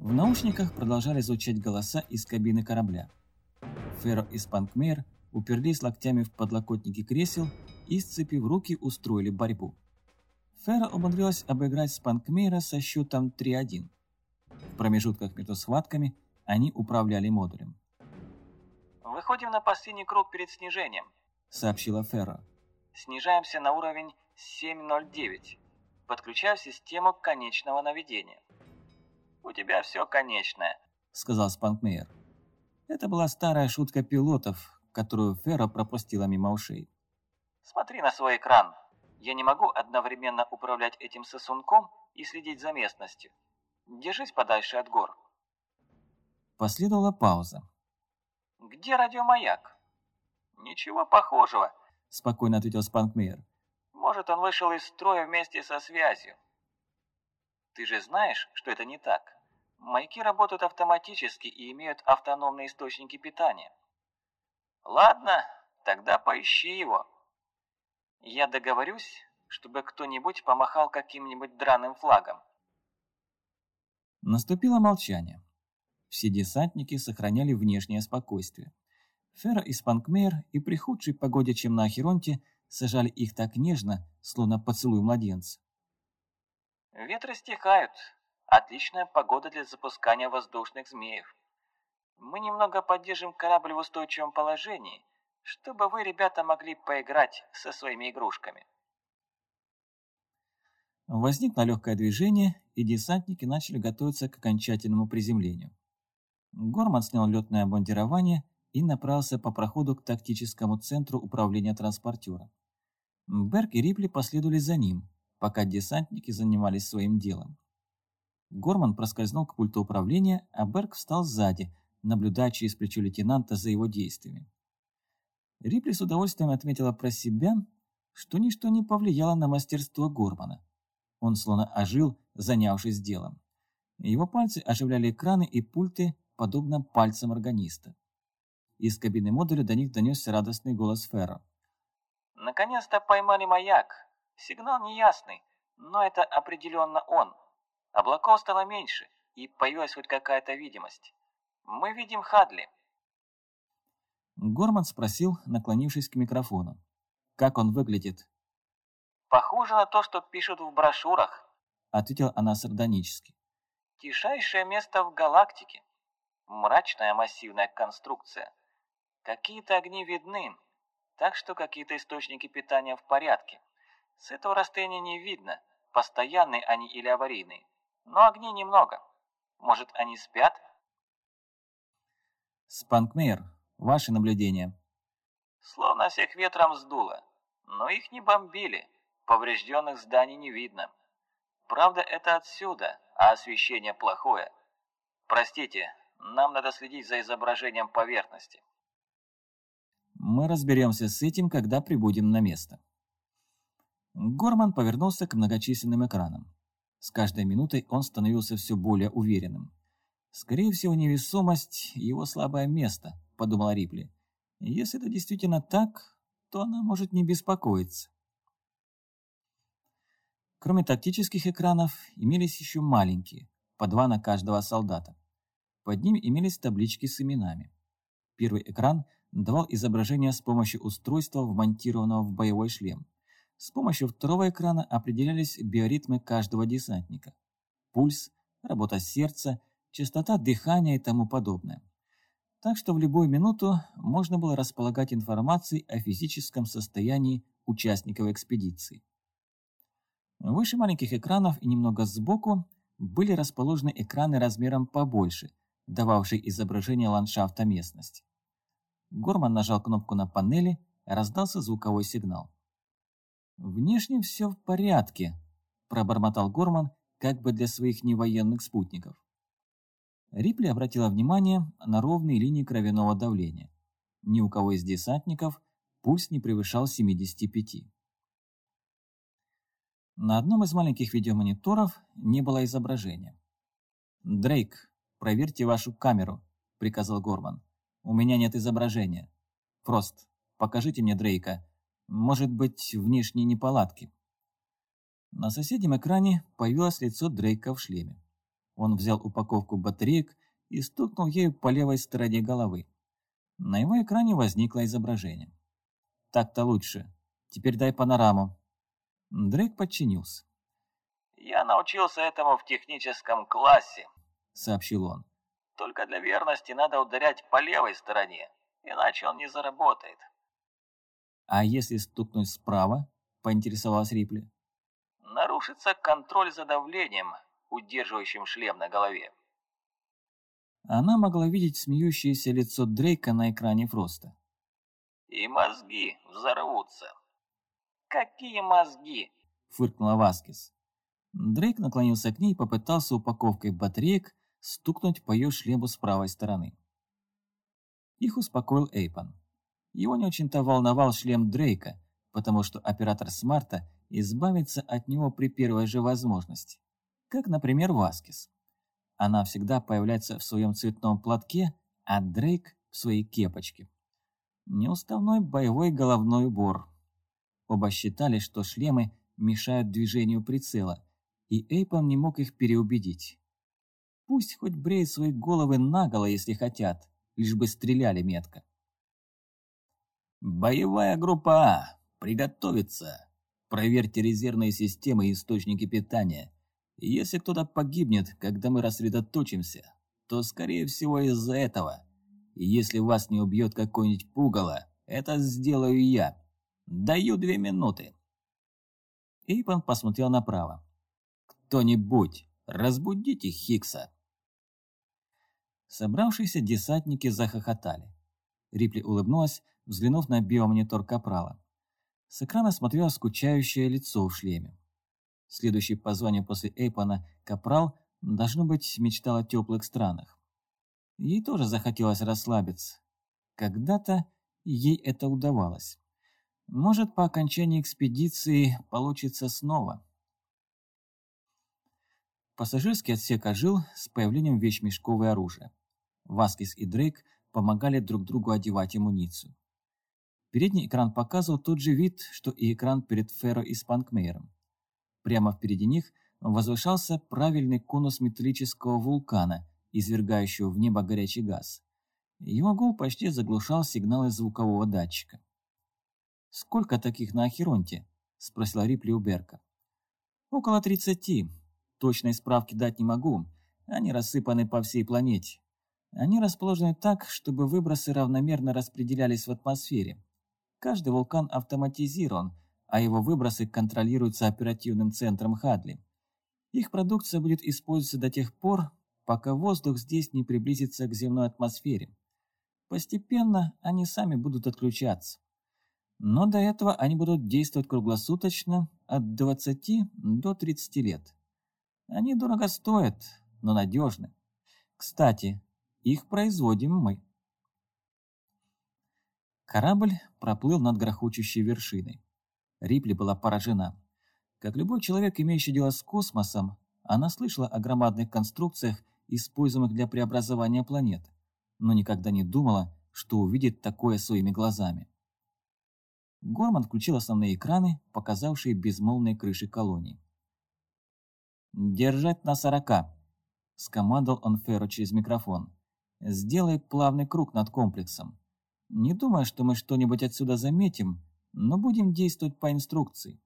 В наушниках продолжали звучать голоса из кабины корабля. Ферро и Спанкмейр уперлись локтями в подлокотники кресел и, сцепив руки, устроили борьбу. Ферро умудрилась обыграть Спанкмейра со счетом 3-1. В промежутках между схватками они управляли модулем. «Выходим на последний круг перед снижением», — сообщила Ферро. «Снижаемся на уровень 7.09. Подключаю систему конечного наведения». «У тебя все конечное», — сказал Спанкмейер. Это была старая шутка пилотов, которую Ферро пропустила мимо ушей. «Смотри на свой экран. Я не могу одновременно управлять этим сосунком и следить за местностью. Держись подальше от гор». Последовала пауза. «Где радиомаяк?» «Ничего похожего», — спокойно ответил Спанкмейер. «Может, он вышел из строя вместе со связью. Ты же знаешь, что это не так. Маяки работают автоматически и имеют автономные источники питания. Ладно, тогда поищи его. Я договорюсь, чтобы кто-нибудь помахал каким-нибудь драным флагом. Наступило молчание. Все десантники сохраняли внешнее спокойствие. Фера и Спанкмейр и при худшей погоде, чем на Ахеронте, сажали их так нежно, словно поцелуй младенца. Ветры стихают. Отличная погода для запускания воздушных змеев. Мы немного поддержим корабль в устойчивом положении, чтобы вы, ребята, могли поиграть со своими игрушками. Возникло легкое движение, и десантники начали готовиться к окончательному приземлению. Горман снял летное обмундирование и направился по проходу к тактическому центру управления транспортера. Берг и Рипли последовали за ним, пока десантники занимались своим делом. Горман проскользнул к пульту управления, а Берг встал сзади, наблюдая через плечо лейтенанта за его действиями. Рипли с удовольствием отметила про себя, что ничто не повлияло на мастерство Гормана. Он словно ожил, занявшись делом. Его пальцы оживляли экраны и пульты, подобно пальцам органиста. Из кабины модуля до них донесся радостный голос Ферро. «Наконец-то поймали маяк. Сигнал неясный, но это определенно он. Облаков стало меньше, и появилась хоть какая-то видимость. Мы видим Хадли. Горман спросил, наклонившись к микрофону. «Как он выглядит?» «Похоже на то, что пишут в брошюрах», — ответила она сардонически. «Тишайшее место в галактике. Мрачная массивная конструкция. Какие-то огни видны, так что какие-то источники питания в порядке. С этого расстояния не видно, постоянные они или аварийные. Но огней немного. Может, они спят? Спанкмейр, ваши наблюдения. Словно всех ветром сдуло. Но их не бомбили. Поврежденных зданий не видно. Правда, это отсюда, а освещение плохое. Простите, нам надо следить за изображением поверхности. Мы разберемся с этим, когда прибудем на место. Горман повернулся к многочисленным экранам. С каждой минутой он становился все более уверенным. «Скорее всего, невесомость – его слабое место», – подумала Рипли. «Если это действительно так, то она может не беспокоиться». Кроме тактических экранов, имелись еще маленькие, по два на каждого солдата. Под ними имелись таблички с именами. Первый экран давал изображение с помощью устройства, вмонтированного в боевой шлем. С помощью второго экрана определялись биоритмы каждого десантника. Пульс, работа сердца, частота дыхания и тому подобное. Так что в любую минуту можно было располагать информацией о физическом состоянии участников экспедиции. Выше маленьких экранов и немного сбоку были расположены экраны размером побольше, дававшие изображение ландшафта местности. Горман нажал кнопку на панели, раздался звуковой сигнал. «Внешне все в порядке», – пробормотал Горман, как бы для своих невоенных спутников. Рипли обратила внимание на ровные линии кровяного давления. Ни у кого из десантников пульс не превышал 75. На одном из маленьких видеомониторов не было изображения. «Дрейк, проверьте вашу камеру», – приказал Горман. «У меня нет изображения. Фрост, покажите мне Дрейка. Может быть, внешние неполадки. На соседнем экране появилось лицо Дрейка в шлеме. Он взял упаковку батареек и стукнул ею по левой стороне головы. На его экране возникло изображение. «Так-то лучше. Теперь дай панораму». Дрейк подчинился. «Я научился этому в техническом классе», — сообщил он. «Только для верности надо ударять по левой стороне, иначе он не заработает». «А если стукнуть справа?» — поинтересовалась Рипли. «Нарушится контроль за давлением, удерживающим шлем на голове». Она могла видеть смеющееся лицо Дрейка на экране Фроста. «И мозги взорвутся». «Какие мозги?» — фыркнула Васкис. Дрейк наклонился к ней и попытался упаковкой батареек стукнуть по ее шлему с правой стороны. Их успокоил Эйпан. Его не очень-то волновал шлем Дрейка, потому что оператор Смарта избавится от него при первой же возможности. Как, например, Васкис. Она всегда появляется в своем цветном платке, а Дрейк в своей кепочке. Неуставной боевой головной убор. Оба считали, что шлемы мешают движению прицела, и Эйпан не мог их переубедить. Пусть хоть бреют свои головы наголо, если хотят, лишь бы стреляли метко. «Боевая группа А! Приготовиться! Проверьте резервные системы и источники питания. Если кто-то погибнет, когда мы рассредоточимся, то, скорее всего, из-за этого. И если вас не убьет какой-нибудь пугало, это сделаю я. Даю две минуты». Эйпан посмотрел направо. «Кто-нибудь, разбудите Хикса!» Собравшиеся десантники захохотали. Рипли улыбнулась, взглянув на биомонитор Капрала. С экрана смотрело скучающее лицо в шлеме. Следующий по званию после Эйпона Капрал, должно быть, мечтал о теплых странах. Ей тоже захотелось расслабиться. Когда-то ей это удавалось. Может, по окончании экспедиции получится снова. Пассажирский отсек ожил с появлением вещмешков и оружия. Васкис и Дрейк помогали друг другу одевать амуницию. Передний экран показывал тот же вид, что и экран перед Ферро и Спанкмейером. Прямо впереди них возвышался правильный конус металлического вулкана, извергающего в небо горячий газ. Его гул почти заглушал сигналы звукового датчика. «Сколько таких на Ахеронте?» – спросила Рипли у Берка. «Около тридцати. Точной справки дать не могу. Они рассыпаны по всей планете. Они расположены так, чтобы выбросы равномерно распределялись в атмосфере. Каждый вулкан автоматизирован, а его выбросы контролируются оперативным центром Хадли. Их продукция будет использоваться до тех пор, пока воздух здесь не приблизится к земной атмосфере. Постепенно они сами будут отключаться. Но до этого они будут действовать круглосуточно от 20 до 30 лет. Они дорого стоят, но надежны. Кстати, их производим мы. Корабль проплыл над грохочущей вершиной. Рипли была поражена. Как любой человек, имеющий дело с космосом, она слышала о громадных конструкциях, используемых для преобразования планет, но никогда не думала, что увидит такое своими глазами. Горман включил основные экраны, показавшие безмолвные крыши колонии. «Держать на сорока!» – скомандовал он Ферро через микрофон. «Сделай плавный круг над комплексом. Не думаю, что мы что-нибудь отсюда заметим, но будем действовать по инструкции».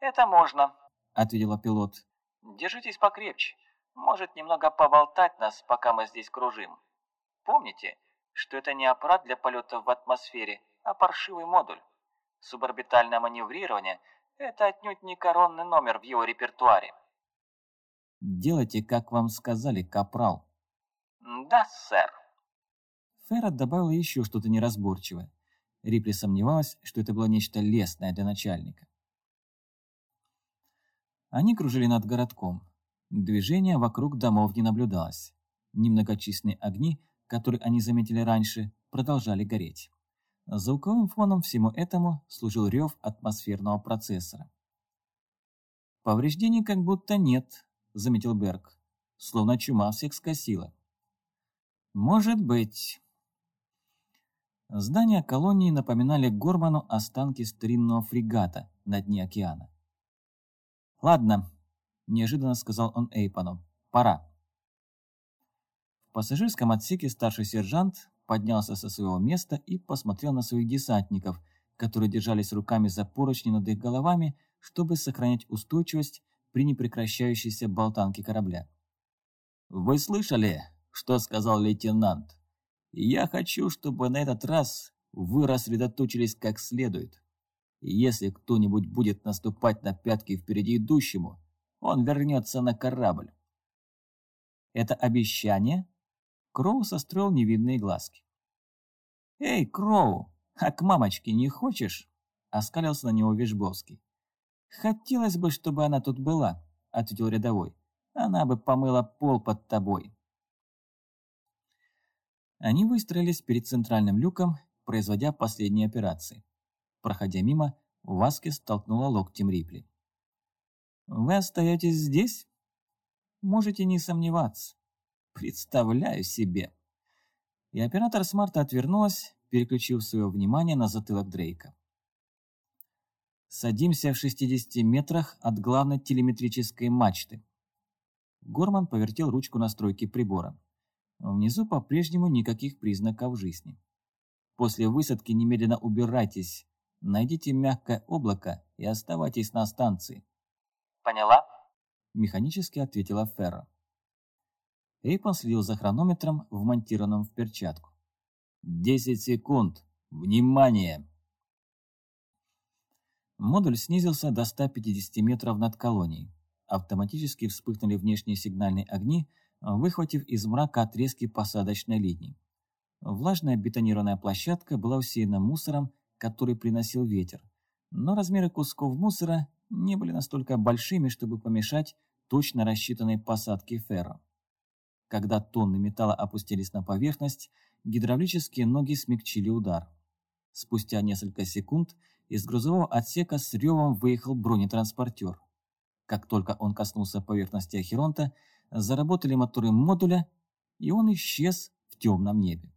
«Это можно», — ответила пилот. «Держитесь покрепче. Может немного поболтать нас, пока мы здесь кружим. Помните, что это не аппарат для полета в атмосфере, а паршивый модуль. Суборбитальное маневрирование – это отнюдь не коронный номер в его репертуаре». «Делайте, как вам сказали, капрал». «Да, сэр». Феррот добавила еще что-то неразборчивое. Рипли сомневалась, что это было нечто лестное для начальника. Они кружили над городком. Движения вокруг домов не наблюдалось. Немногочисленные огни, которые они заметили раньше, продолжали гореть. Звуковым фоном всему этому служил рев атмосферного процессора. «Повреждений как будто нет», — заметил Берг. «Словно чума всех скосила». «Может быть», Здания колонии напоминали Горману останки старинного фрегата на дне океана. «Ладно», – неожиданно сказал он Эйпану, – Пора. В пассажирском отсеке старший сержант поднялся со своего места и посмотрел на своих десантников, которые держались руками за поручни над их головами, чтобы сохранять устойчивость при непрекращающейся болтанке корабля. «Вы слышали, что сказал лейтенант? Я хочу, чтобы на этот раз вы рассредоточились как следует. если кто-нибудь будет наступать на пятки впереди идущему, он вернется на корабль. Это обещание? Кроу состроил невидные глазки. «Эй, Кроу, а к мамочке не хочешь?» — оскалился на него Вишбовский. «Хотелось бы, чтобы она тут была», — ответил рядовой. «Она бы помыла пол под тобой». Они выстроились перед центральным люком, производя последние операции. Проходя мимо, Васкис столкнула локтем Рипли. «Вы остаетесь здесь?» «Можете не сомневаться. Представляю себе». И оператор смарта отвернулась, переключив свое внимание на затылок Дрейка. Садимся в 60 метрах от главной телеметрической мачты. Горман повертел ручку настройки прибора. Внизу по-прежнему никаких признаков жизни. После высадки немедленно убирайтесь, найдите мягкое облако и оставайтесь на станции. Поняла? Механически ответила Ферро. Эйпон следил за хронометром, вмонтированным в перчатку. «Десять секунд! Внимание!» Модуль снизился до 150 метров над колонией. Автоматически вспыхнули внешние сигнальные огни, выхватив из мрака отрезки посадочной линии. Влажная бетонированная площадка была усеяна мусором, который приносил ветер, но размеры кусков мусора не были настолько большими, чтобы помешать точно рассчитанной посадке ферро. Когда тонны металла опустились на поверхность, гидравлические ноги смягчили удар. Спустя несколько секунд из грузового отсека с ревом выехал бронетранспортер. Как только он коснулся поверхности Ахеронта, заработали моторы модуля, и он исчез в темном небе.